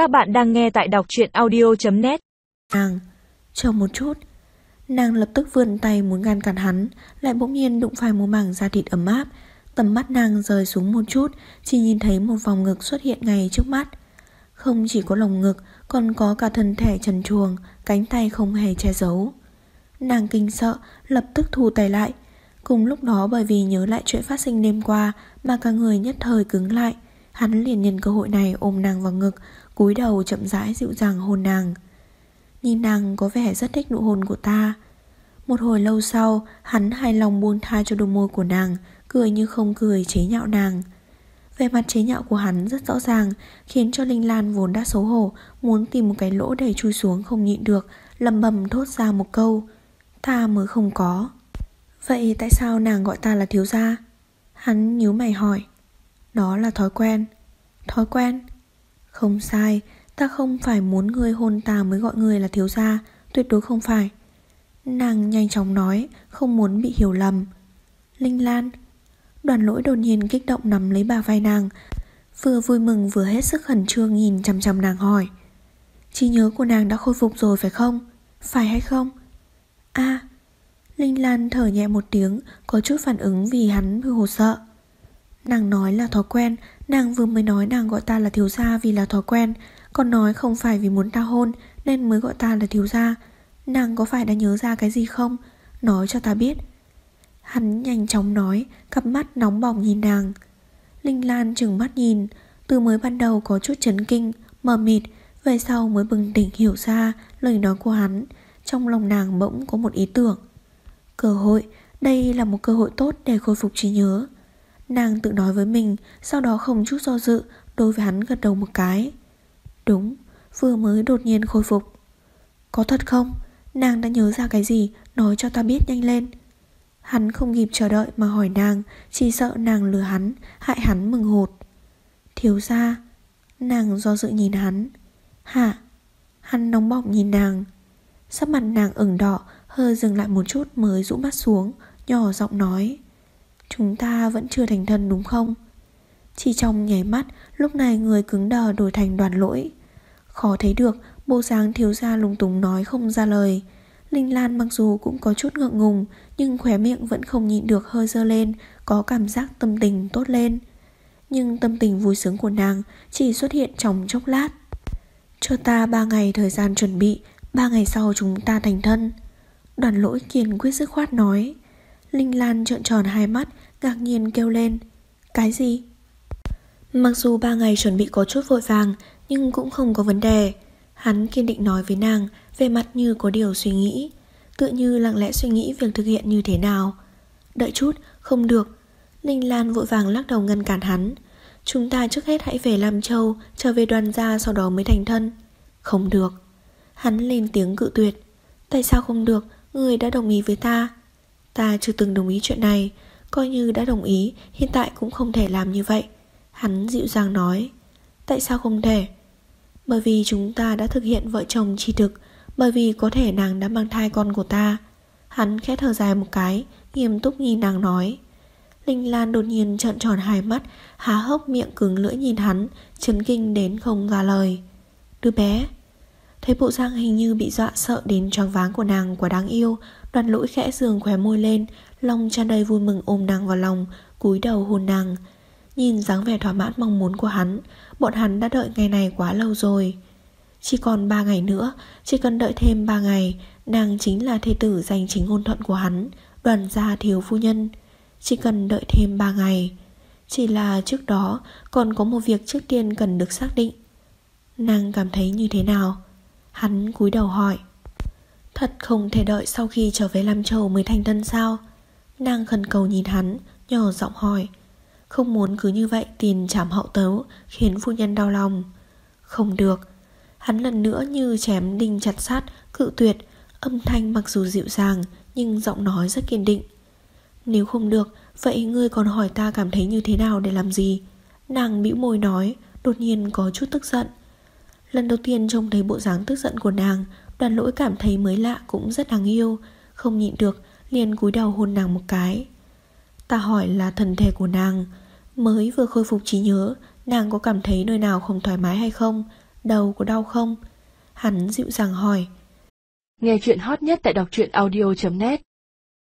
Các bạn đang nghe tại đọc truyện audio.net Nàng, chờ một chút. Nàng lập tức vươn tay muốn ngăn cản hắn Lại bỗng nhiên đụng phải một mảng da thịt ấm áp. Tầm mắt nàng rời xuống một chút Chỉ nhìn thấy một vòng ngực xuất hiện ngay trước mắt. Không chỉ có lồng ngực Còn có cả thân thể trần truồng Cánh tay không hề che giấu. Nàng kinh sợ Lập tức thu tay lại. Cùng lúc đó bởi vì nhớ lại chuyện phát sinh đêm qua Mà cả người nhất thời cứng lại. Hắn liền nhân cơ hội này ôm nàng vào ngực, cúi đầu chậm rãi dịu dàng hôn nàng. Nhìn nàng có vẻ rất thích nụ hôn của ta. Một hồi lâu sau, Hắn hài lòng buông tha cho đôi môi của nàng, Cười như không cười chế nhạo nàng. Về mặt chế nhạo của hắn rất rõ ràng, Khiến cho Linh Lan vốn đã xấu hổ, Muốn tìm một cái lỗ để chui xuống không nhịn được lầm bầm thốt ra một câu, Ta mới không có. Vậy tại sao nàng gọi ta là thiếu gia? Hắn nhíu mày hỏi. Đó là thói quen. Thói quen? Không sai, Ta không phải muốn người hôn ta mới gọi người là thiếu gia, Tuyệt đối không phải. Nàng nhanh chóng nói, Không muốn bị hiểu lầm. Linh Lan. Đoàn lỗi đột nhiên kích động nắm lấy bà vai nàng. Vừa vui mừng vừa hết sức khẩn trương nhìn chằm chằm nàng hỏi. Trí nhớ của nàng đã khôi phục rồi phải không? Phải hay không? a. Linh Lan thở nhẹ một tiếng, Có chút phản ứng vì hắn hồ sợ. Nàng nói là thói quen, Nàng vừa mới nói nàng gọi ta là thiếu gia vì là thói quen, Còn nói không phải vì muốn ta hôn Nên mới gọi ta là thiếu gia. Nàng có phải đã nhớ ra cái gì không? Nói cho ta biết. Hắn nhanh chóng nói, Cặp mắt nóng bỏng nhìn nàng. Linh Lan chừng mắt nhìn, Từ mới ban đầu có chút chấn kinh, Mờ mịt, Về sau mới bừng tỉnh hiểu ra lời nói của hắn. Trong lòng nàng bỗng có một ý tưởng. Cơ hội, Đây là một cơ hội tốt để khôi phục trí nhớ. Nàng tự nói với mình, Sau đó không chút do dự, Đối với hắn gật đầu một cái. Đúng, Vừa mới đột nhiên khôi phục. Có thật không? Nàng đã nhớ ra cái gì, Nói cho ta biết nhanh lên. Hắn không kịp chờ đợi mà hỏi nàng, Chỉ sợ nàng lừa hắn, Hại hắn mừng hột. Thiếu ra Nàng do dự nhìn hắn. Hả? Hắn nóng bỏng nhìn nàng. Sắc mặt nàng ửng đỏ, Hơi dừng lại một chút mới rũ mắt xuống, Nhỏ giọng nói. Chúng ta vẫn chưa thành thân đúng không? Chỉ trong nháy mắt, Lúc này người cứng đờ đổi thành đoàn lỗi. Khó thấy được, Bộ dáng thiếu gia lúng túng nói không ra lời. Linh Lan mặc dù cũng có chút ngượng ngùng, Nhưng khóe miệng vẫn không nhịn được hơi dơ lên, Có cảm giác tâm tình tốt lên. Nhưng tâm tình vui sướng của nàng Chỉ xuất hiện trong chốc lát. Cho ta ba ngày thời gian chuẩn bị, Ba ngày sau chúng ta thành thân. Đoàn lỗi kiên quyết dứt khoát nói. Linh Lan trợn tròn hai mắt Ngạc nhiên kêu lên. Cái gì? Mặc dù ba ngày chuẩn bị có chút vội vàng Nhưng cũng không có vấn đề. Hắn kiên định nói với nàng Về mặt như có điều suy nghĩ Tự như lặng lẽ suy nghĩ việc thực hiện như thế nào. Đợi chút, không được. Linh Lan vội vàng lắc đầu ngăn cản hắn. Chúng ta trước hết hãy về Lam Châu Trở về đoàn gia sau đó mới thành thân. Không được. Hắn lên tiếng cự tuyệt. Tại sao không được? Người đã đồng ý với ta. Ta chưa từng đồng ý chuyện này. Coi như đã đồng ý, Hiện tại cũng không thể làm như vậy. Hắn dịu dàng nói, Tại sao không thể? Bởi vì chúng ta đã thực hiện vợ chồng tri thực, Bởi vì có thể nàng đã mang thai con của ta. Hắn khẽ thở dài một cái, Nghiêm túc nhìn nàng nói. Linh Lan đột nhiên trợn tròn hai mắt, Há hốc miệng cứng lưỡi nhìn hắn, Chấn kinh đến không ra lời. Đứa bé Thấy bộ dạng hình như bị dọa sợ đến choáng váng của nàng quả đáng yêu, Đoàn lỗi khẽ giường khóe môi lên, Lòng tràn đầy vui mừng ôm nàng vào lòng, cúi đầu hôn nàng. Nhìn dáng vẻ thỏa mãn mong muốn của hắn, Bọn hắn đã đợi ngày này quá lâu rồi. Chỉ còn 3 ngày nữa, Chỉ cần đợi thêm 3 ngày, Nàng chính là thê tử giành chính ngôn thuận của hắn, Đoàn gia thiếu phu nhân. Chỉ cần đợi thêm 3 ngày. Chỉ là trước đó, Còn có một việc trước tiên cần được xác định. Nàng cảm thấy như thế nào? Hắn cúi đầu hỏi. Thật không thể đợi sau khi trở về Lam Châu mới thành thân sao? Nàng khẩn cầu nhìn hắn, Nhỏ giọng hỏi. Không muốn cứ như vậy tiền chảm hậu tấu, Khiến phu nhân đau lòng. Không được. Hắn lần nữa như chém đinh chặt sát, Cự tuyệt. Âm thanh mặc dù dịu dàng, Nhưng giọng nói rất kiên định. Nếu không được, Vậy ngươi còn hỏi ta cảm thấy như thế nào để làm gì? Nàng bĩu môi nói, Đột nhiên có chút tức giận. Lần đầu tiên trông thấy bộ dáng tức giận của nàng, Đoàn lỗi cảm thấy mới lạ cũng rất đáng yêu. Không nhịn được, liền cúi đầu hôn nàng một cái. Ta hỏi là thần thể của nàng, Mới vừa khôi phục trí nhớ, Nàng có cảm thấy nơi nào không thoải mái hay không? Đầu có đau không? Hắn dịu dàng hỏi. Nghe chuyện hot nhất tại đọc truyện audio.net